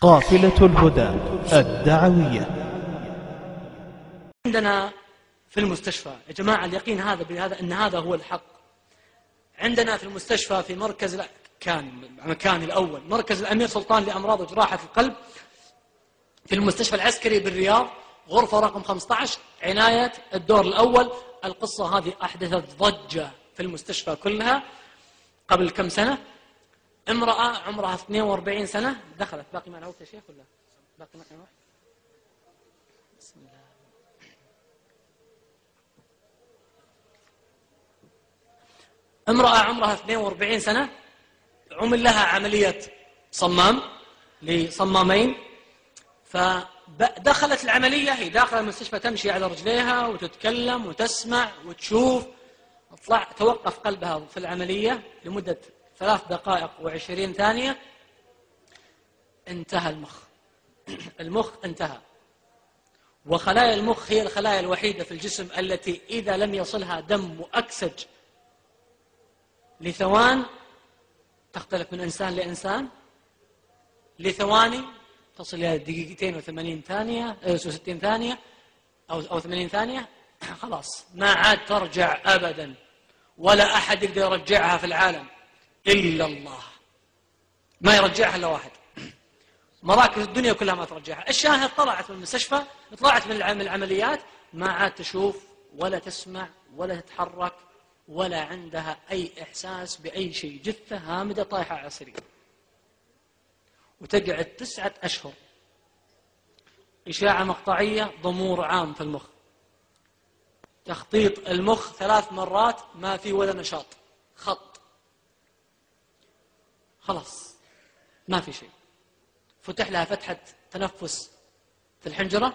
قافلة الهدى الدعوية. عندنا في المستشفى يا جماعة اليقين هذا بهذا أن هذا هو الحق. عندنا في المستشفى في مركز كان مكان الأول مركز الأمير سلطان لأمراض وجراحة القلب. في المستشفى العسكري بالرياض غرفة رقم 15 عناية الدور الأول. القصة هذه أحدثت ضجة في المستشفى كلها قبل كم سنة. امرأة عمرها 42 سنة. دخلت. باقي معنا وقت يا شيخ ولا؟ باقي معنا وقت بسم الله. امرأة عمرها 42 سنة. عمل لها عملية صمام لصمامين. فدخلت العملية هي داخل المستشفى تمشي على رجليها وتتكلم وتسمع وتشوف. طلع توقف قلبها في العملية لمدة ثلاث دقائق وعشرين ثانية. انتهى المخ. المخ انتهى. وخلايا المخ هي الخلايا الوحيدة في الجسم التي إذا لم يصلها دم مؤكسج لثوان تختلف من إنسان لإنسان. لثواني تصل إلى دقيقتين وثمانين ثانية آه، وستين ثانية أو أو ثمانين ثانية. خلاص. ما عاد ترجع أبدا. ولا أحد يقدر يرجعها في العالم. إلا الله. ما يرجعها إلا واحد. مراكز الدنيا كلها ما ترجعها. الشاهد طلعت من المستشفى طلعت من العمليات ما عاد تشوف ولا تسمع ولا تتحرك ولا عندها أي إحساس بأي شيء. جثة هامدة طايحة على السرير. وتقعد تسعة أشهر. إشاعة مقطعية ضمور عام في المخ. تخطيط المخ ثلاث مرات ما في ولا نشاط. خط. خلاص ما في شيء. فتح لها فتحة تنفس في الحنجرة.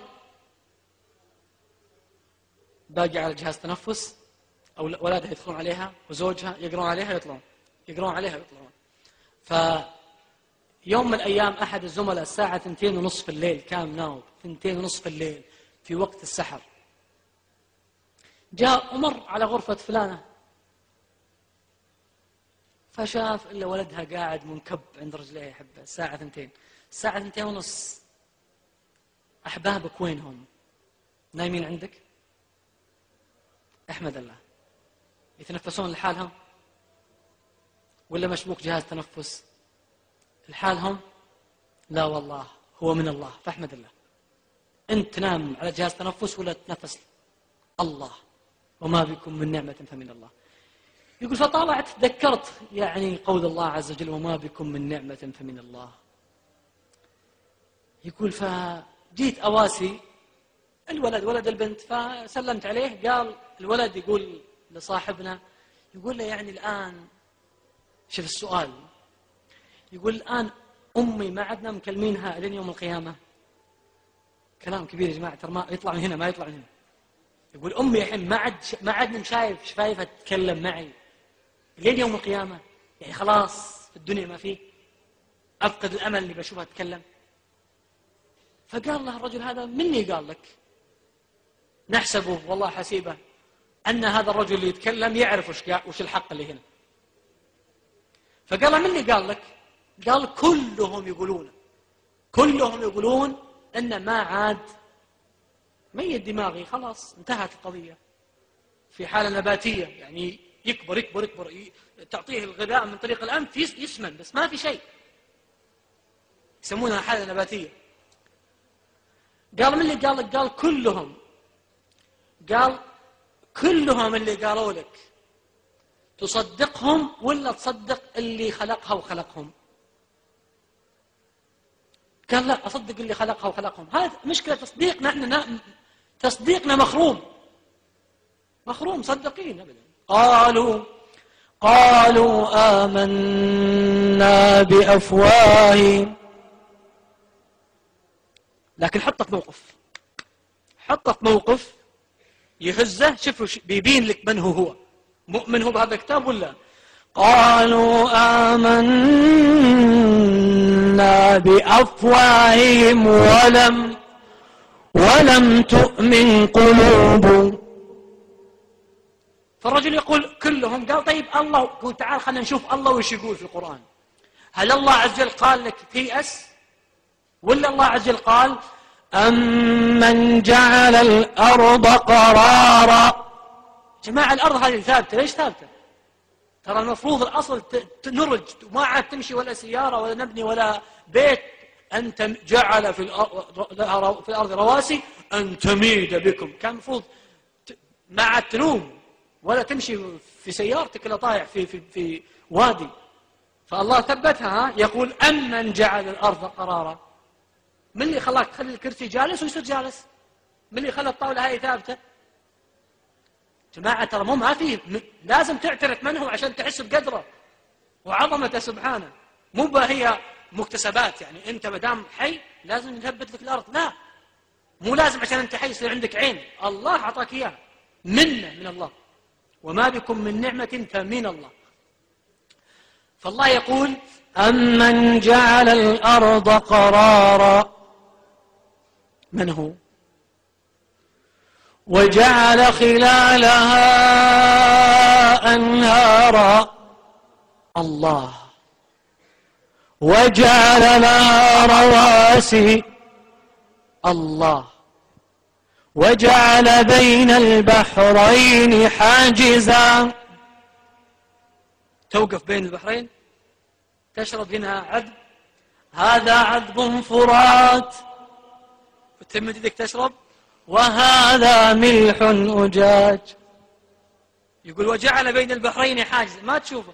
باقي على جهاز تنفس أو أولادها يدخلون عليها وزوجها يقرون عليها ويطلعون يقرون عليها ويطلعون ف يوم من الأيام أحد الزملاء الساعة ثنتين ونصف الليل كان ناوب ثنتين ونصف الليل في وقت السحر. جاء ومر على غرفة فلانة فشاف إلا ولدها قاعد منكب عند رجليه يحبه الساعة ثنتين. الساعة ثنتين ونص. أحبابك وينهم؟ نايمين عندك؟ أحمد الله. يتنفسون لحالهم؟ ولا مشبوك جهاز تنفس؟ لحالهم؟ لا والله هو من الله. فأحمد الله. أنت تنام على جهاز تنفس ولا تنفس الله؟ وما بكم من نعمة فمن الله. يقول فطالعت تذكرت. يعني قول الله عز وجل وما بكم من نعمة فمن الله. يقول فجيت أواسي الولد ولد البنت فسلمت عليه. قال الولد يقول لصاحبنا يقول له يعني الآن شوف السؤال. يقول الآن أمي ما عدنا مكلمينها لين يوم القيامة. كلام كبير يا جماعة ترى ما يطلع من هنا ما يطلع من هنا. يقول أمي الحين ما عد ما عدنا شايف شفايفها تتكلم معي. لين يوم القيامة. يعني خلاص في الدنيا ما فيه. أفقد الأمل اللي بشوفها تتكلم فقال له الرجل هذا مني قال لك؟ نحسبه والله حسيبه أن هذا الرجل اللي يتكلم يعرف وش, وش الحق اللي هنا. فقال له مني قال لك؟ قال كلهم يقولون كلهم يقولون أن ما عاد ميت دماغي خلاص انتهت القضية. في حالة نباتية يعني يكبر يكبر يكبر. تعطيه الغذاء من طريق الأنف يسمن بس ما في شيء. يسمونها حالة نباتية. قال من اللي قال لك؟ قال كلهم. قال كلهم اللي قالوا لك. تصدقهم ولا تصدق اللي خلقها وخلقهم؟ قال لا أصدق اللي خلقها وخلقهم. هذا مشكلة تصديقنا إحنا تصديقنا مخروم. مخروم صدقين أبدا. قالوا قالوا آمنا بأفواههم. لكن في موقف. في موقف يهزه. شوفوا بيبين لك من هو هو. مؤمن هو بهذا الكتاب ولا؟ قالوا آمنا بأفواههم ولم ولم تؤمن قلوب فالرجل يقول كلهم قال طيب الله قل تعال خلينا نشوف الله وش يقول في القرآن. هل الله عز وجل قال لك تيأس ولا الله عز وجل قال أمن جعل الأرض قرارا؟ جماعة الأرض هذه ثابتة ليش ثابتة؟ ترى المفروض الأصل نرج وما عاد تمشي ولا سيارة ولا نبني ولا بيت. أنت جعل في الأرض, في الأرض رواسي أن تميد بكم. كان المفروض ما عاد تنوم. ولا تمشي في سيارتك إلا طايح في, في, في وادي. فالله ثبتها يقول أمن جعل الأرض قرارا. من اللي خلاك تخلي الكرسي جالس ويصير جالس؟ من اللي خلى الطاولة هاي ثابتة؟ جماعة ترى مو ما فيه لازم تعترف من هو عشان تحس بقدره. وعظمته سبحانه. مو هي مكتسبات يعني أنت ما دام حي لازم نثبت لك الأرض. لا. مو لازم عشان أنت حي يصير عندك عين. الله أعطاك إياها. منة من الله. وما بكم من نعمة فمن الله. فالله يقول أمن جعل الأرض قرارا من هو؟ وجعل خلالها أنهارا الله. وجعل لها رواسي الله. وجعل بين البحرين حاجزا. توقف بين البحرين. تشرب هنا عذب. هذا عذب فرات. وتمد يدك تشرب. وهذا ملح أجاج. يقول وجعل بين البحرين حاجز ما تشوفه.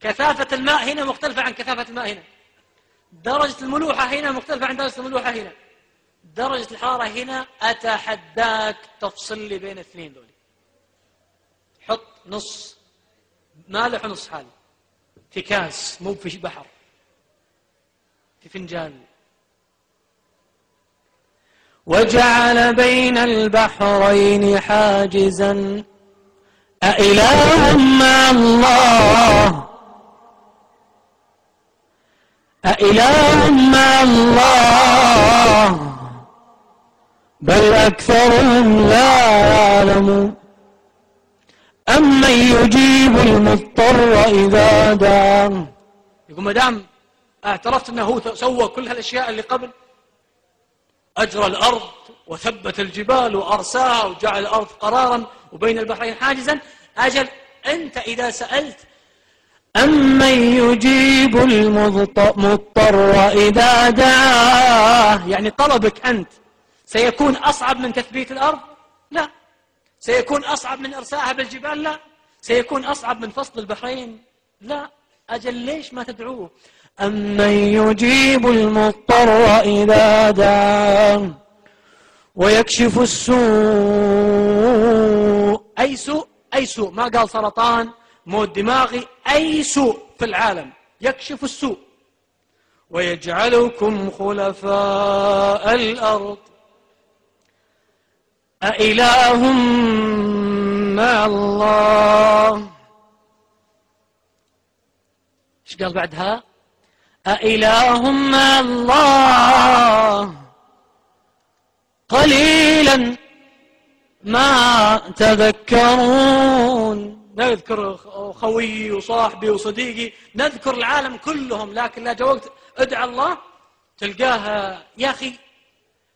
كثافة الماء هنا مختلفة عن كثافة الماء هنا. درجة الملوحة هنا مختلفة عن درجة الملوحة هنا. درجة الحرارة هنا أتحداك تفصل لي بين الاثنين دول حط نص مالح ونص حالي. في كاس مو في بحر. في فنجان. وجعل بين البحرين حاجزا. أإله مع الله. أإله مع الله. بل أكثرهم لا يعلمون. أمن يجيب المضطر إذا دعاه يقول ما دام اعترفت أنه سوى كل هالأشياء اللي قبل أجرى الأرض وثبت الجبال وأرساها وجعل الأرض قرارا وبين البحرين حاجزا. أجل أنت إذا سألت أمن يجيب المضطر إذا دعاه. يعني طلبك أنت سيكون أصعب من تثبيت الأرض؟ لا. سيكون أصعب من إرساءها بالجبال؟ لا. سيكون أصعب من فصل البحرين؟ لا. أجل ليش ما تدعوه؟ أمن يجيب المضطر إذا دعاه ويكشف السوء. أي سوء؟ أي سوء. ما قال سرطان موت دماغي أي سوء في العالم. يكشف السوء. ويجعلكم خلفاء الأرض. أإله مع الله. إيش قال بعدها؟ أإله مع الله. قليلا ما تذكرون. نذكر خويي وصاحبي وصديقي نذكر العالم كلهم لكن لا جوقت ادعى الله تلقاه يا أخي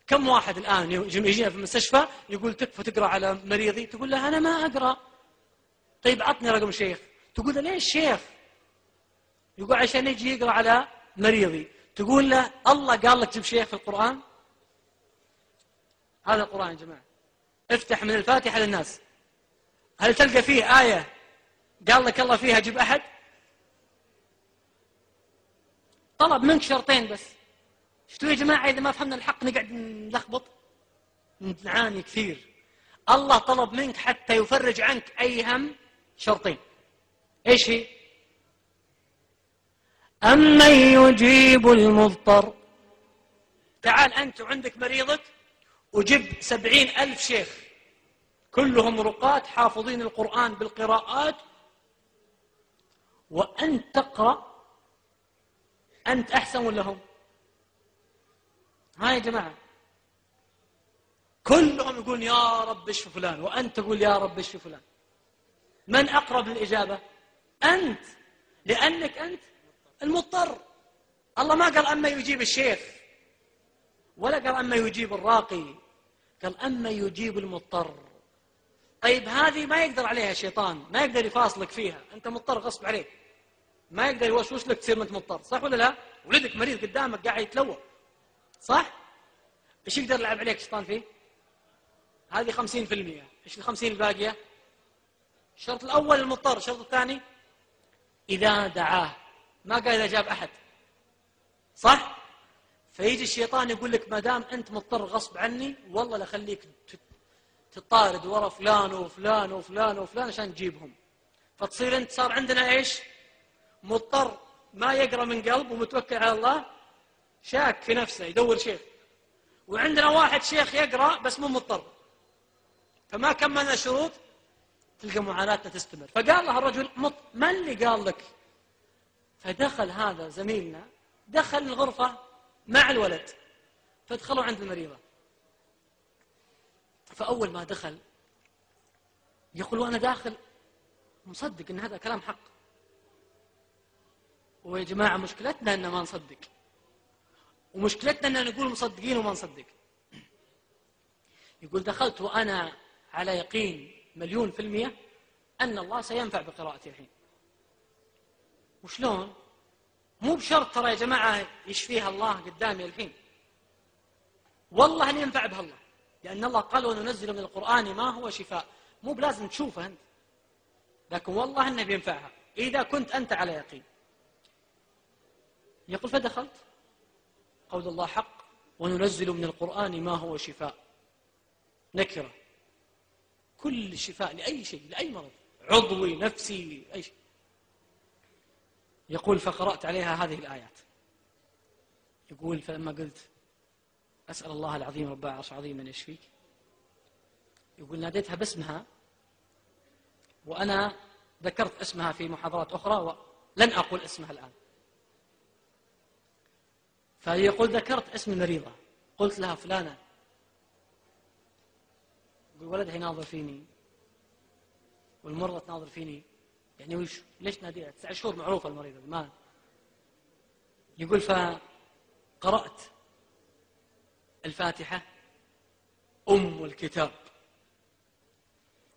كم واحد الآن يجينا في المستشفى يقول تكفى تقرأ على مريضي؟ تقول له أنا ما أقرأ. طيب عطني رقم شيخ. تقول له ليش شيخ؟ يقول عشان يجي يقرأ على مريضي. تقول له الله قال لك جيب شيخ في القرآن. هذا القرآن يا جماعة. افتح من الفاتحة للناس. هل تلقى فيه آية قال لك الله فيها جيب أحد؟ طلب منك شرطين بس. شفتوا يا جماعة إذا ما فهمنا الحق نقعد نلخبط؟ نعاني كثير. الله طلب منك حتى يفرج عنك أي هم شرطين. إيش هي؟ أمن يجيب المضطر. تعال أنت وعندك مريضك وجب سبعين ألف شيخ. كلهم رقاة حافظين القرآن بالقراءات. وأنت تقرأ أنت أحسن ولا هم؟ ها يا جماعة. كلهم يقولون يا رب اشف فلان وأنت تقول يا رب اشف فلان. من أقرب للإجابة؟ أنت. لأنك أنت المضطر. الله ما قال أما يجيب الشيخ ولا قال أما يجيب الراقي قال أما يجيب المضطر. طيب هذه ما يقدر عليها الشيطان ما يقدر يفاصلك فيها. أنت مضطر غصب عليك. ما يقدر يوسوس لك تصير أنت مضطر صح ولا لا؟ ولدك مريض قدامك قاعد يتلوى صح؟ إيش يقدر يلعب عليك الشيطان فيه؟ هذه خمسين في المية. إيش الخمسين الباقية؟ الشرط الأول المضطر الشرط الثاني إذا دعاه. ما قال إذا جاب أحد. صح؟ فيجي الشيطان يقول لك ما دام أنت مضطر غصب عني والله لخليك تطارد ورا فلان وفلان وفلان وفلان عشان تجيبهم. فتصير أنت صار عندنا إيش؟ مضطر ما يقرأ من قلب ومتوكل على الله شاك في نفسه يدور شيخ. وعندنا واحد شيخ يقرأ بس مو مضطر. فما كملنا الشروط تلقى معاناتنا تستمر. فقال له الرجل مط... ما اللي قال لك؟ فدخل هذا زميلنا دخل الغرفة مع الولد فدخلوا عند المريضة. فأول ما دخل يقول وأنا داخل مصدق أن هذا كلام حق. ويا جماعة مشكلتنا أن ما نصدق. ومشكلتنا أن نقول مصدقين وما نصدق. يقول دخلت وأنا على يقين مليون في المية أن الله سينفع بقراءتي الحين. وشلون؟ مو بشرط ترى يا جماعة يشفيها الله قدامي الحين. والله أن ينفع بها الله. لأن الله قال وننزل من القرآن ما هو شفاء. مو بلازم تشوفه أنت. لكن والله أنه بينفعها. إذا كنت أنت على يقين. يقول فدخلت؟ قول الله حق وننزل من القرآن ما هو شفاء. نكرة. كل شفاء لأي شيء لأي مرض. عضوي نفسي أي شيء. يقول فقرأت عليها هذه الآيات. يقول فلما قلت أسأل الله العظيم رب العرش العظيم أن يشفيك. يقول ناديتها باسمها وأنا ذكرت اسمها في محاضرات أخرى ولن أقول اسمها الآن. فيقول ذكرت اسم المريضة. قلت لها فلانة. يقول ولدها يناظر فيني. والمرضى تناظر فيني. يعني وش ليش ناديها تسع شهور معروفة المريضة ما يقول فقرأت الفاتحة أم الكتاب.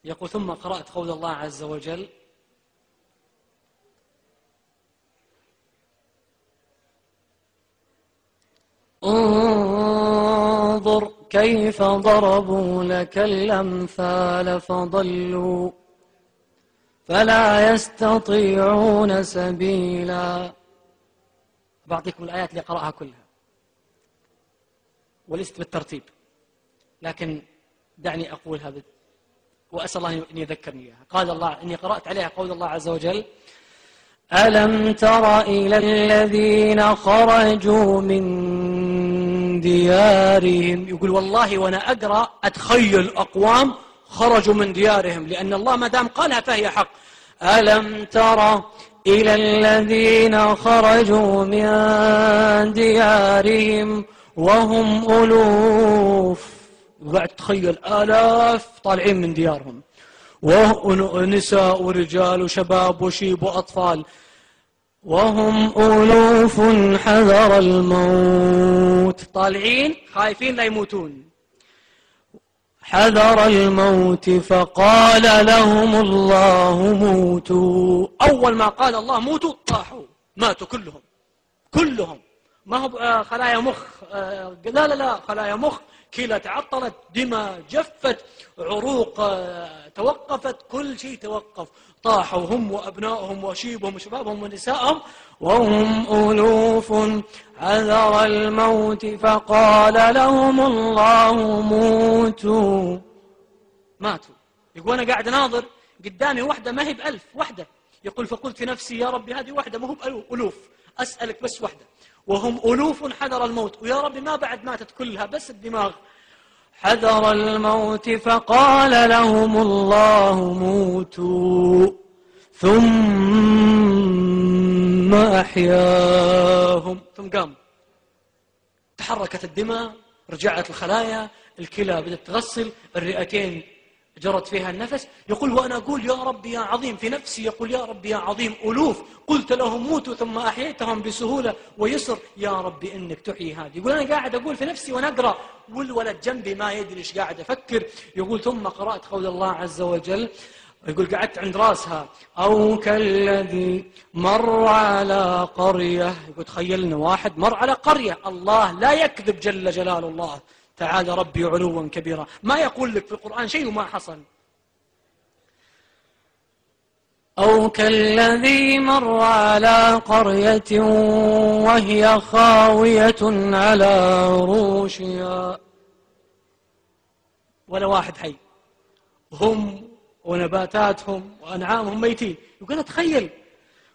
يقول ثم قرأت قول الله عز وجل انظر كيف ضربوا لك الأمثال فضلوا فلا يستطيعون سبيلا. بعطيكم الآيات اللي قرأها كلها. وليست بالترتيب. لكن دعني أقولها بد... وأسأل الله أن يذكرني إياها. قال الله إني قرأت عليها قول الله عز وجل ألم تر إلى الذين خرجوا من ديارهم. يقول والله وأنا أقرأ أتخيل أقوام خرجوا من ديارهم لأن الله ما دام قالها فهي حق. ألم تر إلى الذين خرجوا من ديارهم وهم ألوف؟ وقعد تخيل آلاف طالعين من ديارهم. ونساء ورجال وشباب وشيب وأطفال. وهم ألوف حذر الموت. طالعين؟ خايفين لا يموتون. حذر الموت فقال لهم الله موتوا. أول ما قال الله موتوا طاحوا. ماتوا كلهم. كلهم. ما هو آه، خلايا مخ آه، لا لا لا خلايا مخ كلى تعطلت دماء جفت عروق آه، توقفت كل شيء توقف. طاحوا هم وأبنائهم وشيبهم وشبابهم ونسائهم وهم ألوف عذر الموت فقال لهم الله موتوا. ماتوا. يقول أنا قاعد ناظر قدامي واحدة ما هي بألف واحدة يقول فقلت في نفسي يا ربي هذه واحدة ما هو بألوف. أسألك بس واحدة وهم ألوف حذر الموت. ويا ربي ما بعد ماتت كلها بس الدماغ. حذر الموت فقال لهم الله موتوا ثم أحياهم. ثم قام. تحركت الدماء رجعت الخلايا الكلى بدأت تغسل الرئتين جرت فيها النفس يقول وأنا أقول يا رب يا عظيم في نفسي يقول يا رب يا عظيم ألوف قلت لهم موتوا ثم أحييتهم بسهولة ويسر يا رب إنك تحيي هذه. يقول أنا قاعد أقول في نفسي وأنا أقرأ والولد جنبي ما يدري إيش قاعد أفكر. يقول ثم قرأت قول الله عز وجل يقول قعدت عند راسها أو كالذي مر على قرية يقول تخيلنا واحد مر على قرية الله لا يكذب جل جلال الله. تعالى ربي علوا كبيرا. ما يقول لك في القرآن شيء وما حصل. أو كالذي مر على قرية وهي خاوية على عروشها. ولا واحد حي. هم ونباتاتهم وأنعامهم ميتين. يقول تخيل.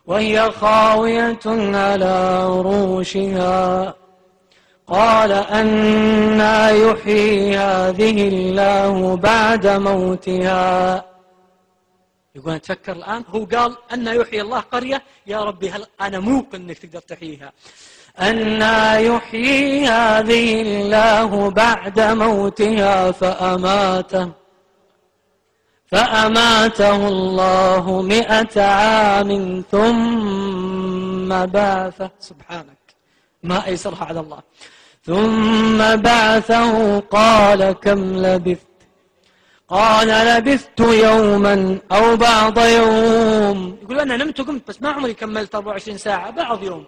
وهي خاوية على عروشها. قال أنا يحيي هذه الله بعد موتها. يقول تفكر الآن هو قال أن يحيي الله قرية. يا ربي هل أنا موقن أنك تقدر تحييها؟ أنا يحيي هذه الله بعد موتها فأماته فأماته الله مئة عام ثم بعثه. سبحانك ما أيسرها على الله. ثم بعثه قال كم لبثت؟ قال لبثت يوما أو بعض يوم. يقول أنا نمت وقمت بس ما عمري كملت 24 ساعة بعض يوم.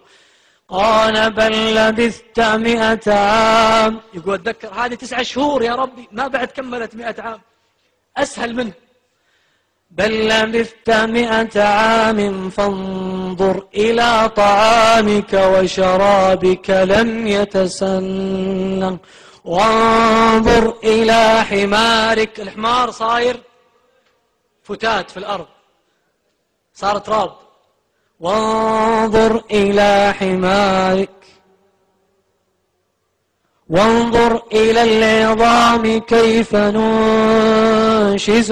قال بل لبثت مئة عام. يقول أتذكر هذه تسعة شهور يا ربي ما بعد كملت مئة عام. أسهل منه. بل لبثت مئة عام فانظر إلى طعامك وشرابك لم يتسنى وانظر إلى حمارك. الحمار صاير فتات في الأرض صار تراب وانظر إلى حمارك. وانظر إلى العظام كيف ننشزها.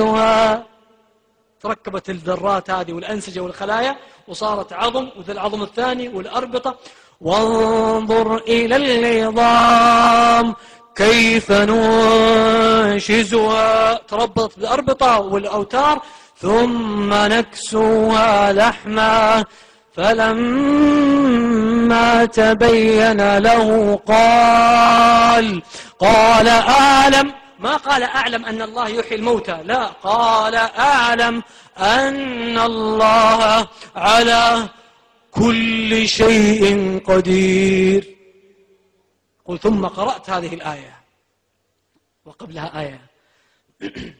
تركبت الذرات هذه والأنسجة والخلايا وصارت عظم وذا العظم الثاني والأربطة. وانظر إلى العظام كيف ننشزها. تربطت بالأربطة والأوتار ثم نكسوها لحما. فلما تبين له قال قال أعلم ما قال أعلم أن الله يحيي الموتى. لا قال أعلم أن الله على كل شيء قدير. قل ثم قرأت هذه الآية وقبلها آية.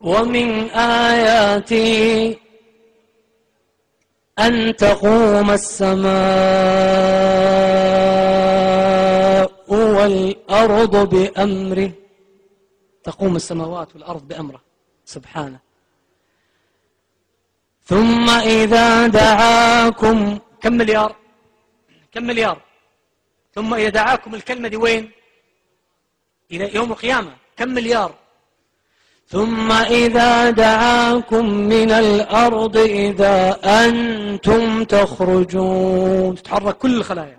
ومن آياته أن تقوم السماء والأرض بأمره. تقوم السماوات والأرض بأمره. سبحانه. ثم إذا دعاكم كم مليار؟ كم مليار؟ ثم إذا دعاكم الكلمة دي وين؟ إلى يوم القيامة. كم مليار؟ ثم إذا دعاكم من الأرض إذا أنتم تخرجون. تتحرك كل الخلايا.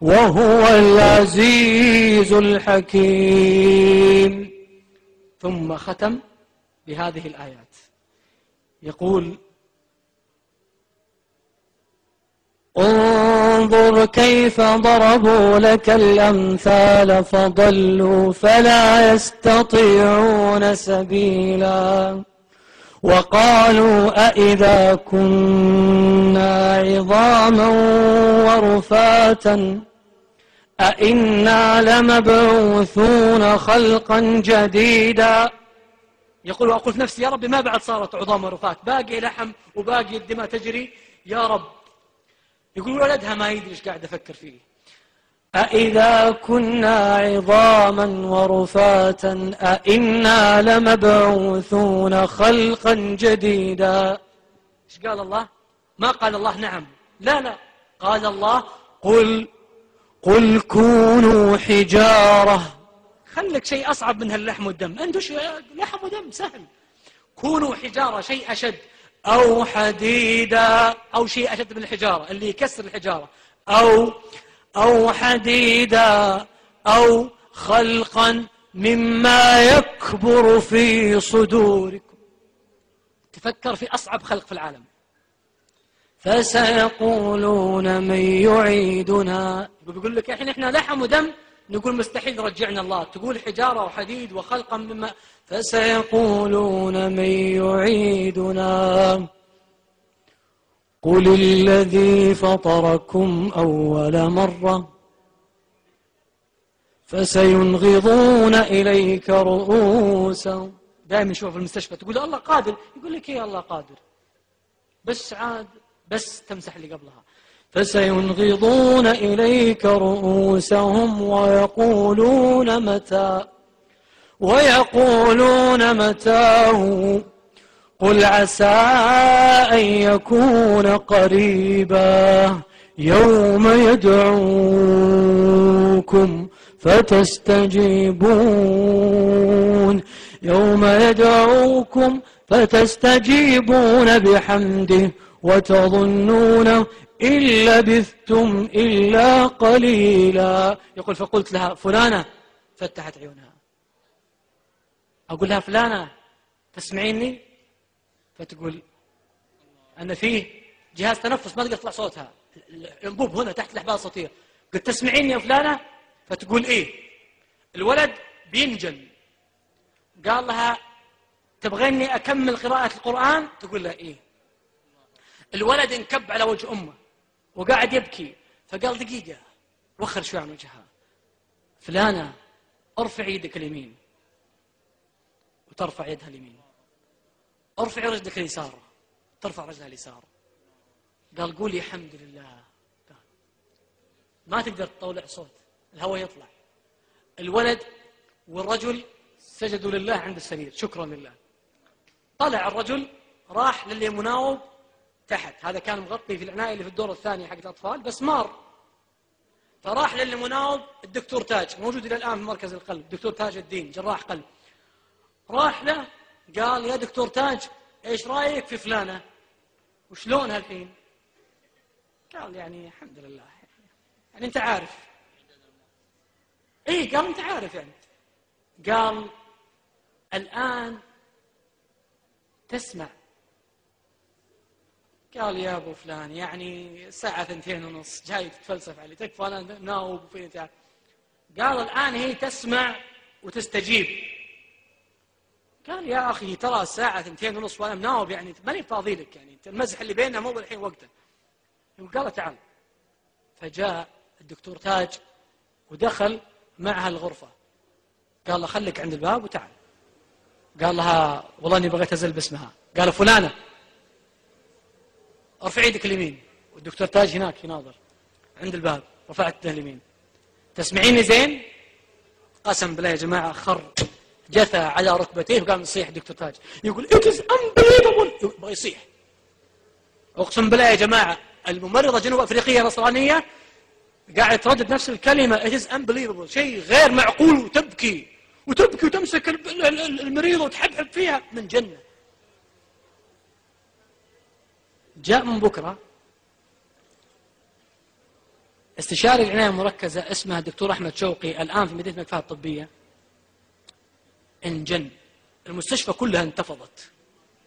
وهو العزيز الحكيم. ثم ختم بهذه الآيات. يقول انظر كيف ضربوا لك الأمثال فضلوا فلا يستطيعون سبيلا وقالوا أئذا كنا عظاما ورفاتا أئنا لمبعوثون خلقا جديدا. يقول وأقول في نفسي يا رب ما بعد صارت عظام ورفات باقي لحم وباقي الدماء تجري. يا رب. يقول ولدها ما يدري إيش قاعد أفكر فيه. أإذا كنا عظاما ورفاتا أئنا لمبعوثون خلقا جديدا. إيش قال الله؟ ما قال الله نعم. لا لا. قال الله قل قل كونوا حجارة. خلك شيء أصعب من هاللحم والدم. أنت لحم ودم سهل. كونوا حجارة شيء أشد أو حديدا. أو شيء أشد من الحجارة اللي يكسر الحجارة. أو أو حديدا. أو خلقا مما يكبر في صدوركم. تفكر في أصعب خلق في العالم. فسيقولون من يعيدنا بيقول لك الحين إحنا لحم ودم نقول مستحيل رجعنا الله. تقول حجارة وحديد وخلقا مما فسيقولون من يعيدنا. قل الذي فطركم أول مرة فسينغضون إليك رؤوسهم دائما نشوف في المستشفى. تقول الله قادر. يقول لك إيه الله قادر؟ بس عاد بس تمسح اللي قبلها. فسينغضون إليك رؤوسهم ويقولون متى ويقولون متاه قل عسى أن يكون قريبا يوم يدعوكم فتستجيبون يوم يدعوكم فتستجيبون بحمده وتظنون إن لبثتم إلا قليلا. يقول فقلت لها فلانة فتحت عيونها. أقول لها فلانة تسمعيني؟ فتقول أنا فيه جهاز تنفس ما تقدر تطلع صوتها. الإنبوب هنا تحت الأحبال الصوتية. قلت تسمعيني يا فلانة؟ فتقول إيه؟ الولد بينجل قال لها تبغيني أكمل قراءة القرآن؟ تقول له إيه؟ الولد انكب على وجه أمه. وقاعد يبكي فقال دقيقة وخر شوي عن وجهها. فلانة أرفع يدك اليمين. وترفع يدها اليمين. أرفع رجلك اليسار. ترفع رجلها اليسار. قال قولي الحمد لله. قال ما تقدر تطولع صوت الهواء يطلع. الولد والرجل سجدوا لله عند السرير. شكرا لله. طلع الرجل راح للي مناوب تحت. هذا كان مغطي في العناية اللي في الدور الثاني حق الأطفال بس مار. فراح للمناوب الدكتور تاج موجود إلى الآن في مركز القلب دكتور تاج الدين جراح قلب. راح له قال يا دكتور تاج إيش رأيك في فلانة؟ وشلونها الحين؟ قال يعني الحمد لله. يعني أنت عارف. إيه قال أنت عارف يعني. قال الآن تسمع. قال يا أبو فلان يعني الساعة ثنتين ونص جاي تتفلسف علي تكفى أنا ناوب في قال الآن هي تسمع وتستجيب. قال يا أخي ترى الساعة ثنتين ونص وأنا مناوب يعني ماني فاضي لك يعني المزح اللي بيننا مو الحين وقته. قال تعال. فجاء الدكتور تاج ودخل معها الغرفة. قال له خليك عند الباب وتعال. قال لها والله إني بغيت أزل باسمها. قال فلانة. ارفع يدك اليمين. والدكتور تاج هناك يناظر. عند الباب. رفعت يده اليمين. تسمعيني زين؟ قسم بالله يا جماعة خر. جثى على ركبتيه وقام يصيح الدكتور تاج. يقول it is unbelievable. يبغى يصيح. أقسم بالله يا جماعة الممرضة جنوب أفريقية نصرانية قاعد تردد نفس الكلمة it is unbelievable. شيء غير معقول وتبكي. وتبكي وتمسك المريضة وتحبحب فيها من جنة. جاء من بكرة. استشاري العناية المركزة اسمها الدكتور أحمد شوقي الآن في مدينة مكفاة الطبية. انجن المستشفى كلها انتفضت.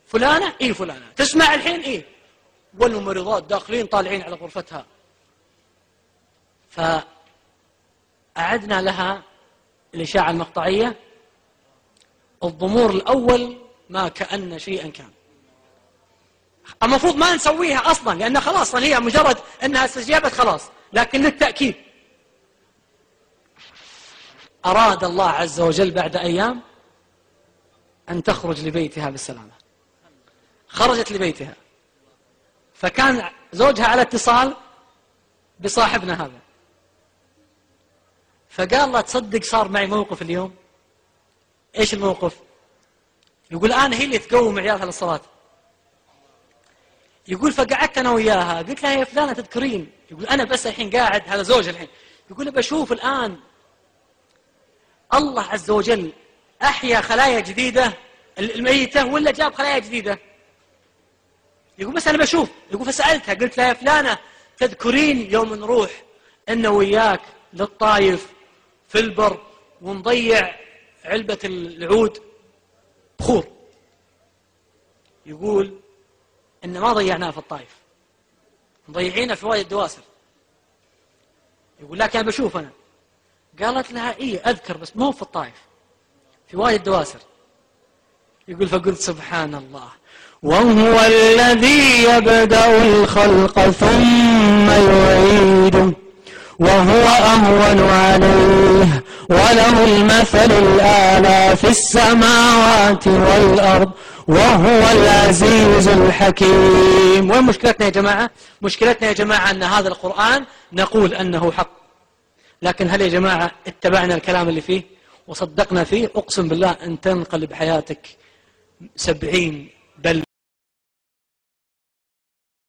فلانة؟ إيه فلانة. تسمع الحين؟ إيه. والممرضات داخلين طالعين على غرفتها. فأعدنا لها الإشاعة المقطعية. الضمور الأول ما كأن شيئا كان. المفروض ما نسويها أصلا لأن خلاص هي مجرد أنها استجابت خلاص لكن للتأكيد. أراد الله عز وجل بعد أيام أن تخرج لبيتها بالسلامة. خرجت لبيتها. فكان زوجها على اتصال بصاحبنا هذا. فقال لا تصدق صار معي موقف اليوم. إيش الموقف؟ يقول الآن هي اللي تقوم عيالها للصلاة. يقول فقعدت أنا وياها. قلت لها يا فلانة تذكرين. يقول أنا بس الحين قاعد هذا زوج الحين. يقول بشوف الآن. الله عز وجل أحيا خلايا جديدة. الميتة ولا جاب خلايا جديدة؟ يقول بس أنا بشوف. يقول فسألتها. قلت لها يا فلانة تذكرين يوم نروح أنا وياك للطايف في البر ونضيع علبة العود؟ بخور يقول إن ما ضيعناه في الطايف مضيعينه في وادي الدواسر يقول لكن أنا بشوف أنا. قالت لها إيه أذكر بس مو في الطايف في وادي الدواسر يقول فقلت سبحان الله وهو الذي يبدأ الخلق ثم يعيده. وهو أهون عليه. وله المثل الأعلى في السماوات والأرض وهو العزيز الحكيم. وين مشكلتنا يا جماعة؟ مشكلتنا يا جماعة أن هذا القرآن نقول أنه حق. لكن هل يا جماعة اتبعنا الكلام اللي فيه؟ وصدقنا فيه؟ أقسم بالله أن تنقلب حياتك سبعين بل